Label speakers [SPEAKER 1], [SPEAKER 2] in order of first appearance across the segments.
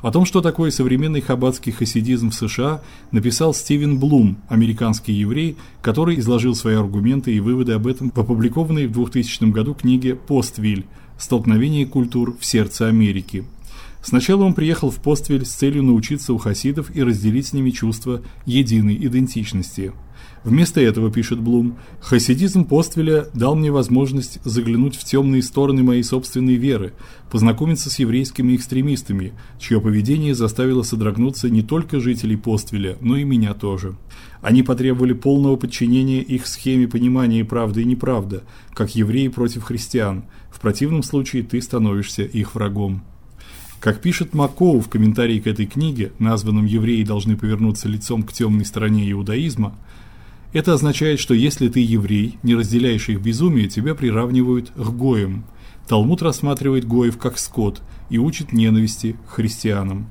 [SPEAKER 1] О том, что такое современный хаббатский хасидизм в США, написал Стивен Блум, американский еврей, который изложил свои аргументы и выводы об этом в опубликованной в 2000 году книге Поствиль Столкновение культур в сердце Америки. Сначала он приехал в Поствиль с целью научиться у хасидов и разделить с ними чувство единой идентичности. Вместо этого, пишет Блум, хасидизм Поствеля дал мне возможность заглянуть в темные стороны моей собственной веры, познакомиться с еврейскими экстремистами, чье поведение заставило содрогнуться не только жителей Поствеля, но и меня тоже. Они потребовали полного подчинения их схеме понимания правды и неправды, как евреи против христиан. В противном случае ты становишься их врагом. Как пишет Макоу в комментарии к этой книге, названном Евреи должны повернуться лицом к темной стороне иудаизма, это означает, что если ты еврей, не разделяешь их безумие, тебя приравнивают к гоям. Талмуд рассматривает гоев как скот и учит ненависти христианам.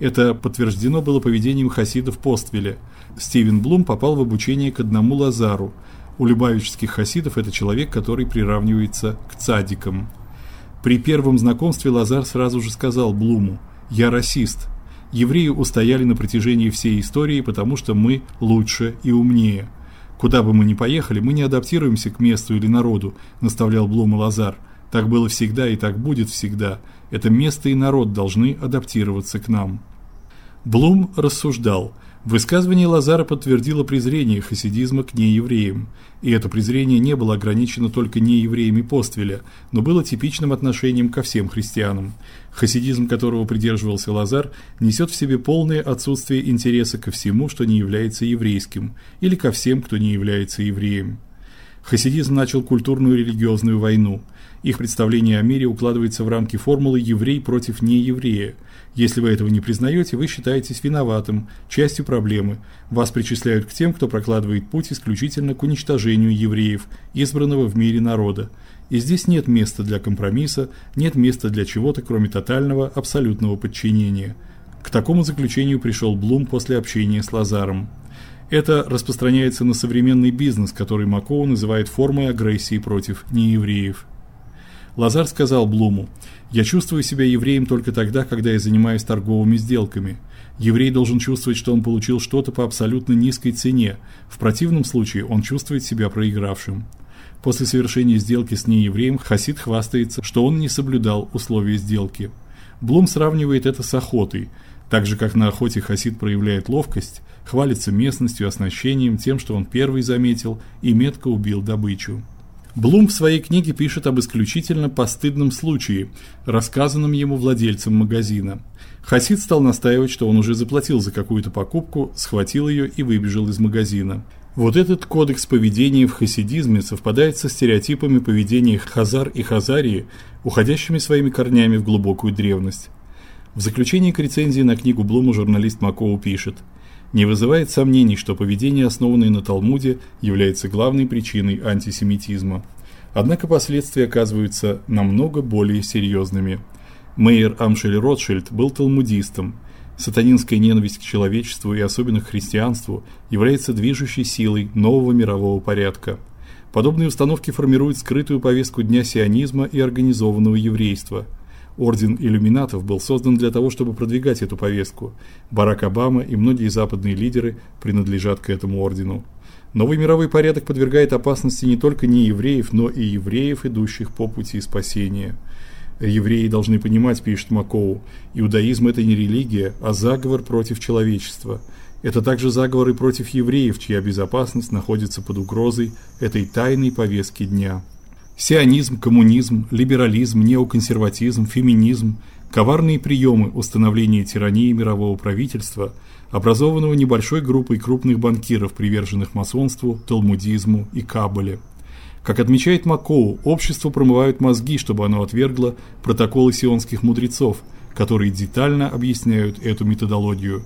[SPEAKER 1] Это подтверждено было поведением хасидов Поствеля. Стивен Блум попал в обучение к одному Лазару. У любавических хасидов это человек, который приравнивается к цадикам. При первом знакомстве Лазар сразу же сказал Блуму: "Я расист, Евреи устояли на протяжении всей истории, потому что мы лучше и умнее. Куда бы мы ни поехали, мы не адаптируемся к месту или народу, наставлял Блум и Лазар. Так было всегда и так будет всегда. Это место и народ должны адаптироваться к нам. Блум рассуждал: Высказывание Лазара подтвердило презрение хасидизма к неевреям, и это презрение не было ограничено только неевреями Поствеля, но было типичным отношением ко всем христианам. Хасидизм, которого придерживался Лазар, несет в себе полное отсутствие интереса ко всему, что не является еврейским, или ко всем, кто не является евреем. Хасидизм начал культурную религиозную войну. Их представление о мире укладывается в рамки формулы еврей против нееврея. Если вы этого не признаете, вы считаетесь виноватым, частью проблемы. Вас причисляют к тем, кто прокладывает путь исключительно к уничтожению евреев, избранного в мире народа. И здесь нет места для компромисса, нет места для чего-то, кроме тотального, абсолютного подчинения. К такому заключению пришел Блум после общения с Лазаром. Это распространяется на современный бизнес, который Макоу называет формой агрессии против неевреев. Лазар сказал Блуму: "Я чувствую себя евреем только тогда, когда я занимаюсь торговыми сделками. Еврей должен чувствовать, что он получил что-то по абсолютно низкой цене. В противном случае он чувствует себя проигравшим". После совершения сделки с неевреем хасид хвастается, что он не соблюдал условия сделки. Блум сравнивает это с охотой. Так же как на охоте хасид проявляет ловкость, хвалится местностью, оснащением, тем, что он первый заметил и метко убил добычу. Блум в своей книге пишет об исключительно постыдном случае, рассказанном ему владельцем магазина. Хасид стал настаивать, что он уже заплатил за какую-то покупку, схватил ее и выбежал из магазина. Вот этот кодекс поведения в хасидизме совпадает со стереотипами поведения хазар и хазарии, уходящими своими корнями в глубокую древность. В заключении к рецензии на книгу Блума журналист Макоу пишет: не вызывает сомнений, что поведение, основанное на Талмуде, является главной причиной антисемитизма. Однако последствия оказываются намного более серьезными. Мейер Амшель Ротшильд был талмудистом. Сатанинская ненависть к человечеству и особенно к христианству является движущей силой нового мирового порядка. Подобные установки формируют скрытую повестку дня сионизма и организованного еврейства – Орден иллюминатов был создан для того, чтобы продвигать эту повестку. Барак Обама и многие западные лидеры принадлежат к этому ордену. Новый мировой порядок подвергает опасности не только неевреев, но и евреев, идущих по пути спасения. Евреи должны понимать, пишет Макоу, иудаизм это не религия, а заговор против человечества. Это также заговор и против евреев, чья безопасность находится под угрозой этой тайной повестки дня. Сионизм, коммунизм, либерализм, неоконсерватизм, феминизм коварные приемы установления тирании мирового правительства, образованного небольшой группой крупных банкиров, приверженных масонству, талмудизму и каббале. Как отмечает Макоу, общество промывают мозги, чтобы оно отвергло протоколы сионских мудрецов, которые детально объясняют эту методологию.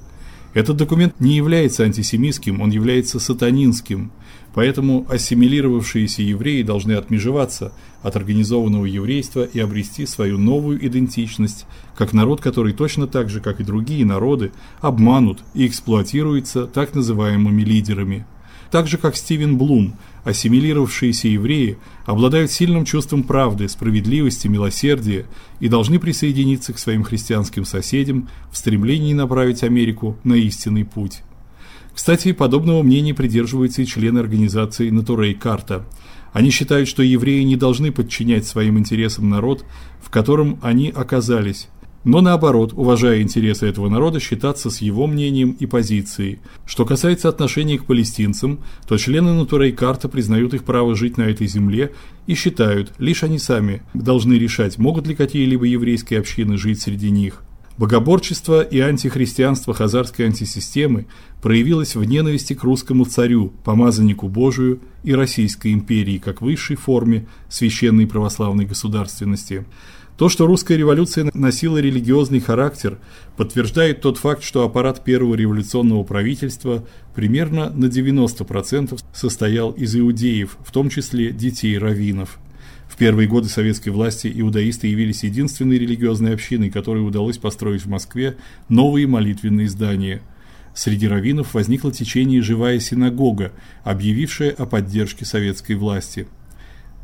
[SPEAKER 1] Этот документ не является антисемитским, он является сатанинским. Поэтому ассимилировавшиеся евреи должны отмежеваться от организованного еврейства и обрести свою новую идентичность, как народ, который точно так же, как и другие народы, обманут и эксплуатируется так называемыми лидерами. Так же как Стивен Блум, ассимилировавшиеся евреи обладают сильным чувством правды, справедливости, милосердия и должны присоединиться к своим христианским соседям в стремлении направить Америку на истинный путь. Кстати, подобного мнения придерживаются и члены организации Натурей Карта. Они считают, что евреи не должны подчинять своим интересам народ, в котором они оказались, но наоборот, уважая интересы этого народа, считаться с его мнением и позицией. Что касается отношений к палестинцам, то члены Натурей Карта признают их право жить на этой земле и считают, лишь они сами должны решать, могут ли какие-либо еврейские общины жить среди них. Богоборчество и антихристианство хазарской антисистемы проявилось в ненависти к русскому царю, помазаннику Божию и Российской империи как высшей форме священной православной государственности. То, что русская революция носила религиозный характер, подтверждает тот факт, что аппарат первого революционного правительства примерно на 90% состоял из иудеев, в том числе детей раввинов. В первые годы советской власти иудаисты явились единственной религиозной общиной, которой удалось построить в Москве новые молитвенные здания. Среди раввинов возникло течение Живая синагога, объявившее о поддержке советской власти.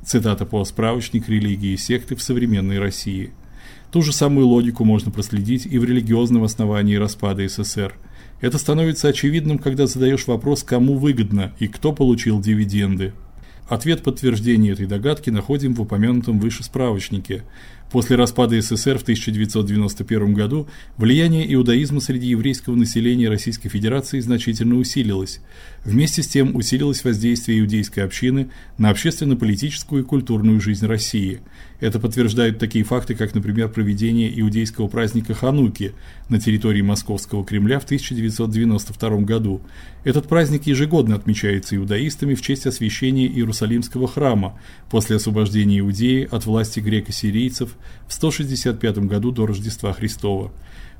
[SPEAKER 1] Цитата по справочник религии и секты в современной России. Ту же самую логику можно проследить и в религиозном основании распада СССР. Это становится очевидным, когда задаешь вопрос, кому выгодно и кто получил дивиденды. Ответ подтверждения этой догадки находим в упомянутом выше справочнике. После распада СССР в 1991 году влияние иудаизма среди еврейского населения Российской Федерации значительно усилилось. Вместе с тем усилилось воздействие иудейской общины на общественно-политическую и культурную жизнь России. Это подтверждают такие факты, как, например, проведение иудейского праздника Хануки на территории Московского Кремля в 1992 году. Этот праздник ежегодно отмечается иудаистами в честь освящения Иерусалимского храма после освобождения Иудеи от власти греко-сирийцев в 165 году до Рождества Христова.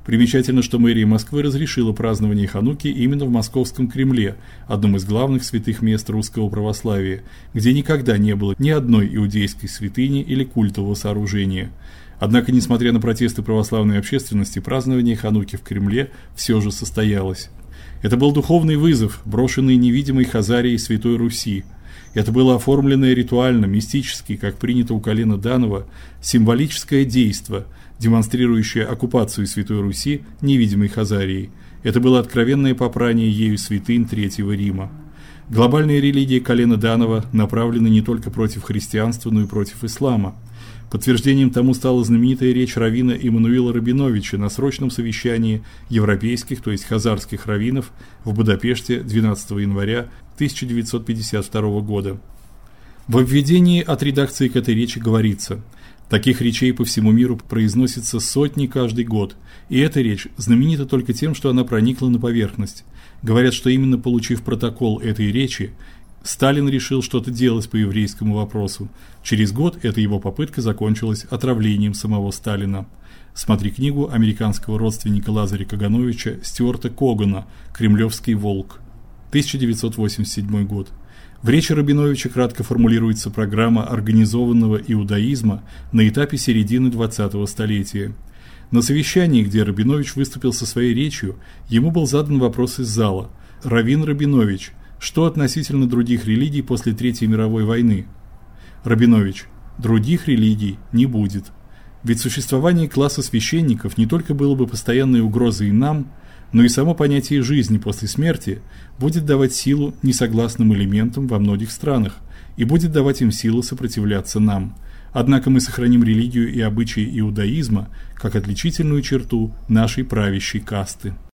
[SPEAKER 1] Примечательно, что мэрия Москвы разрешила празднование Хануки именно в Московском Кремле, одном из главных святых мест русского православия, где никогда не было ни одной иудейской святыни или культового сооружения. Однако, несмотря на протесты православной общественности, празднование Хануки в Кремле все же состоялось. Это был духовный вызов, брошенный невидимой Хазарией Святой Руси. Это было оформленное ритуально, мистически, как принято у Калина Данова, символическое действо – демонстрирующая оккупацию Святой Руси невидимой Хазарией. Это было откровенное попрание ею святынь Третьего Рима. Глобальные религии колена Данова направлены не только против христианства, но и против ислама. Подтверждением тому стала знаменитая речь раввина Иммануила Рабиновича на срочном совещании европейских, то есть хазарских раввинов в Будапеште 12 января 1952 года. В введении от редакции к этой речи говорится – Таких речей по всему миру произносится сотни каждый год, и эта речь знаменита только тем, что она проникла на поверхность. Говорят, что именно получив протокол этой речи, Сталин решил что-то делать по еврейскому вопросу. Через год эта его попытка закончилась отравлением самого Сталина. Смотри книгу американского родственника Лазаря Кагановича Стюарта Когана «Кремлевский волк», 1987 год. В речи Рабиновича кратко формулируется программа организованного иудаизма на этапе середины 20-го столетия. На совещании, где Рабинович выступил со своей речью, ему был задан вопрос из зала: "Равин Рабинович, что относительно других религий после Третьей мировой войны?" Рабинович: "Других религий не будет. Ведь существование класса священников не только было бы постоянной угрозой нам, но и само понятие жизни после смерти будет давать силу несогласным элементам во многих странах и будет давать им силу сопротивляться нам. Однако мы сохраним религию и обычаи иудаизма как отличительную черту нашей правящей касты.